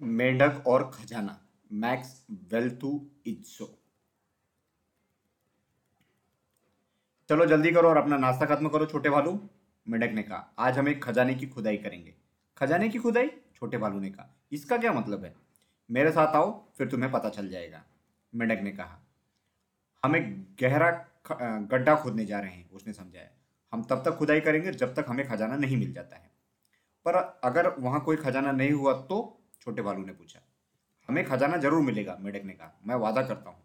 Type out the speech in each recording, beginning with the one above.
मेंढक और खजाना। मैक्स वेल्थू इज्जो चलो जल्दी करो और अपना नाश्ता खत्म करो छोटे भालू। मेंढक ने कहा, आज हम एक खजाने की खुदाई करेंगे। खजाने की खुदाई? छोटे भालू ने कहा, इसका क्या मतलब है? मेरे साथ आओ, फिर तुम्हें पता चल जाएगा। मेंढक ने कहा, हम एक गहरा गड्ढा खोदने जा रहे हैं, उसने समझाया। हम तब तक खुदाई करेंगे जब तक हमें खजाना नहीं मिल जाता है। पर अगर वहाँ कोई खजाना नहीं हुआ तो? छोटे भालू ने पूछा। हमें खजाना ज़रूर मिलेगा, मेंढक ने कहा। मैं वादा करता हूँ।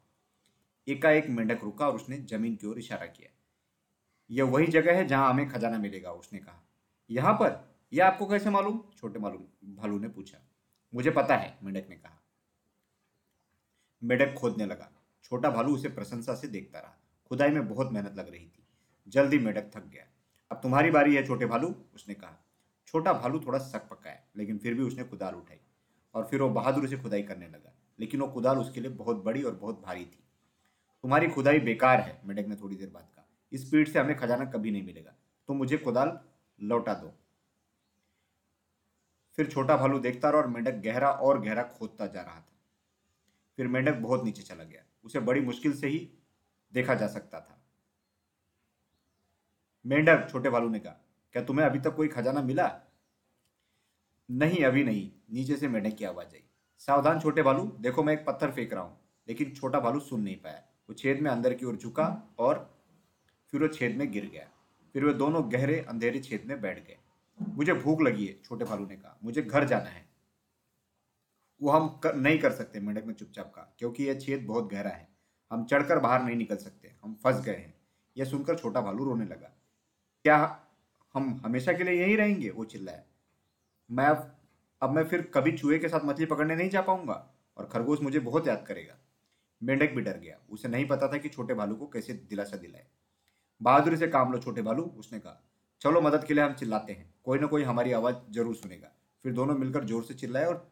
एकाएक मेंढक रुका और उसने ज़मीन की ओर इशारा किया। यह वही जगह है जहाँ हमें खजाना मिलेगा, उसने कहा। यहाँ पर? यह आपको कैसे मालूम? छोटे मालूम भालू ने पूछा। मुझे पता है, मेंढक ने कहा। मेंढक खोदने लगा। छोटा भालू उसे प्रशंसा से देखता रहा। खुदाई में बहुत मेहनत लग रही थी। जल्दी मेंढक थक गया। अब तुम्हारी बारी है, छोटे भालू, उसने कहा। छोटा भालू थोड़ा सक पकाया लेकिन फिर भी उसने कुदाल उठाई। और फिर वो बहादुर से खुदाई करने लगा। लेकिन वो कुदाल उसके लिए बहुत बड़ी और बहुत भारी थी। तुम्हारी खुदाई बेकार है, मेंढक ने थोड़ी देर बाद कहा। इस स्पीड से हमें खजाना कभी नहीं मिलेगा। तो मुझे कुदाल लौटा दो। फिर छोटा भालू देखता रहा और मेंढक गहरा और गहरा खोदता जा रहा था। फिर मेंढक बहुत नीचे चला गया। उसे बड़ी मुश्किल से ही देखा जा सकता था। मेंढक, छोटे भालू ने कहा, क्या तुम्हें अभी तक कोई खजाना मिला? नहीं अभी नहीं। नीचे से मेढक की आवाज़ आई। सावधान छोटे भालू देखो मैं एक पत्थर फेंक रहा हूँ लेकिन छोटा भालू सुन नहीं पाया। वो छेद में अंदर की ओर झुका और फिर वो छेद में गिर गया। फिर वे दोनों गहरे अंधेरे छेद में बैठ गए। मुझे भूख लगी है छोटे भालू ने कहा। मुझे घर जाना है। वो हम कर, नहीं कर सकते मेंढक ने चुपचाप कहा क्योंकि यह छेद बहुत गहरा है। हम चढ़कर बाहर नहीं निकल सकते। हम फंस गए हैं। यह सुनकर छोटा भालू रोने लगा। क्या हम हमेशा के लिए यहीं रहेंगे? वो चिल्लाया। मैं अब अब मैं फिर कभी चूहे के साथ मछली पकड़ने नहीं जा पाऊँगा। और खरगोश मुझे बहुत याद करेगा। मेंढक भी डर गया। उसे नहीं पता था कि छोटे भालू को कैसे दिलासा दिलाए। बहादुरी से काम लो छोटे भालू उसने कहा। चलो, मदद के लिए हम चिल्लाते हैं। कोई ना कोई हमारी आवाज़ ज़रूर सुनेगा। फिर दोनों मिलकर ज़ोर से चिल्लाए और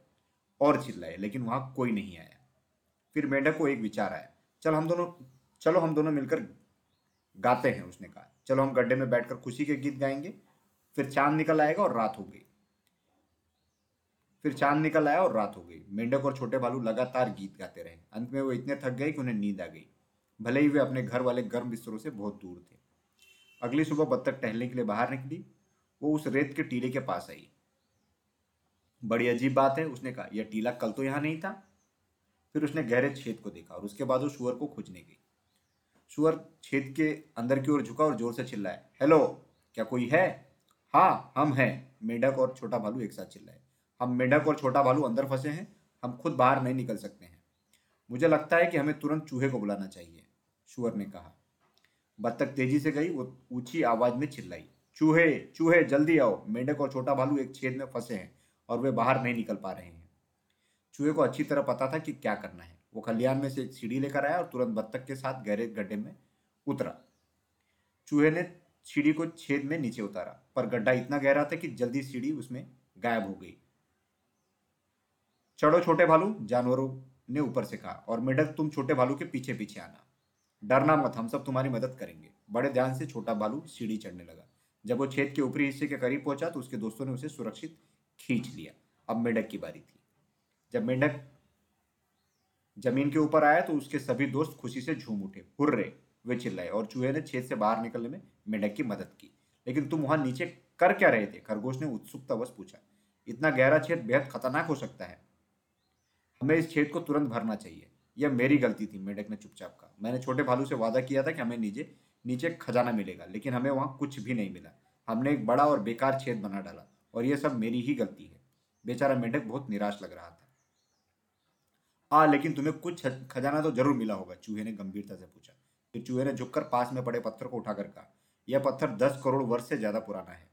और चिल्लाए, लेकिन वहाँ कोई नहीं आया। फिर मेंढक को एक विचार आया। चल, हम दोनों, चलो, हम दोनों मिलकर गाते हैं, उसने कहा। चलो, हम गड्ढे में बैठकर खुशी के गीत गाएँगे। फिर चाँद निकल आएगा और रात हो गई फिर चाँद निकल आया और रात हो गई। मेंढक और छोटे भालू लगातार गीत गाते रहे। अंत में वो इतने थक गए कि उन्हें नींद आ गई। भले ही वे अपने घर वाले गर्म बिस्तरों से बहुत दूर थे। अगली सुबह बत्तख टहलने के लिए बाहर निकली। वो उस रेत के टीले के पास आई। बड़ी अजीब बात है, उसने कहा, यह टीला कल तो यहाँ नहीं था। फिर उसने गहरे छेद को देखा और उसके बाद वो सुअर को खोजने गई। सुअर छेद के अंदर की ओर झुका और ज़ोर से चिल्लाया, हेलो, क्या कोई है? हाँ हम हैं। मेंढक और छोटा भालू एक साथ चिल्लाए। हम मेढक और छोटा भालू अंदर फंसे हैं, हम खुद बाहर नहीं निकल सकते हैं। मुझे लगता है कि हमें तुरंत चूहे को बुलाना चाहिए, शुअर ने कहा। बत्तख तेज़ी से गई, वो ऊँची आवाज़ में चिल्लाई। चूहे चूहे, जल्दी आओ। मेंढक और छोटा भालू एक छेद में फंसे हैं और वे बाहर नहीं निकल पा रहे हैं। चूहे को अच्छी तरह पता था कि क्या करना है। वो खलियान में से एक सीढ़ी लेकर आया और तुरंत बत्तख के साथ गहरे गड्ढे में उतरा। चूहे ने सीढ़ी को छेद में नीचे उतारा, पर गड्ढा इतना गहरा था कि जल्दी सीढ़ी उसमें गायब हो गई। चढ़ो छोटे भालू, जानवरों ने ऊपर से कहा, और मेढक तुम छोटे भालू के पीछे पीछे आना। डरना मत, हम सब तुम्हारी मदद करेंगे। बड़े ध्यान से छोटा भालू सीढ़ी चढ़ने लगा। जब वो छेद के ऊपरी हिस्से के करीब पहुँचा तो उसके दोस्तों ने उसे सुरक्षित खींच लिया। अब मेढक की बारी थी। जब मेंढक ज़मीन के ऊपर आया तो उसके सभी दोस्त खुशी से झूम उठे। हुर्रे, वे चिल्लाए, और चूहे ने छेद से बाहर निकलने में मेंढक की मदद की। लेकिन तुम वहाँ नीचे कर क्या रहे थे? खरगोश ने उत्सुकतावश पूछा। इतना गहरा छेद बेहद खतरनाक हो सकता है। हमें इस छेद को तुरंत भरना चाहिए। यह मेरी गलती थी, मेढक ने चुपचाप कहा। मैंने छोटे भालू से वादा किया था कि हमें नीचे नीचे खजाना मिलेगा, लेकिन हमें वहाँ कुछ भी नहीं मिला। हमने एक बड़ा और बेकार छेद बना डाला, और यह सब मेरी ही गलती है। बेचारा मेढक बहुत निराश लग रहा था। हाँ लेकिन तुम्हें कुछ खजाना तो ज़रूर मिला होगा, चूहे ने गंभीरता से पूछा। फिर चूहे ने झुककर पास में पड़े पत्थर को उठाकर कहा, यह पत्थर दस करोड़ वर्ष से ज़्यादा पुराना है।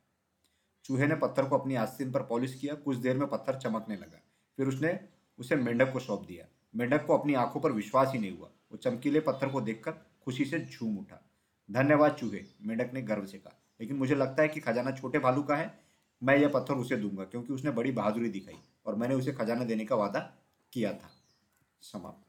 चूहे ने पत्थर को अपनी आस्तीन पर पॉलिश किया, कुछ देर में पत्थर चमकने लगा। फिर उसने उसे मेंढक को सौंप दिया। मेंढक को अपनी आँखों पर विश्वास ही नहीं हुआ। वो चमकीले पत्थर को देखकर खुशी से झूम उठा। धन्यवाद, चूहे, मेंढक ने गर्व से कहा। लेकिन मुझे लगता है कि खजाना छोटे भालू का है। मैं यह पत्थर उसे दूँगा, क्योंकि उसने बड़ी बहादुरी दिखाई और मैंने उसे खजाना देने का वादा किया था। समाप्त।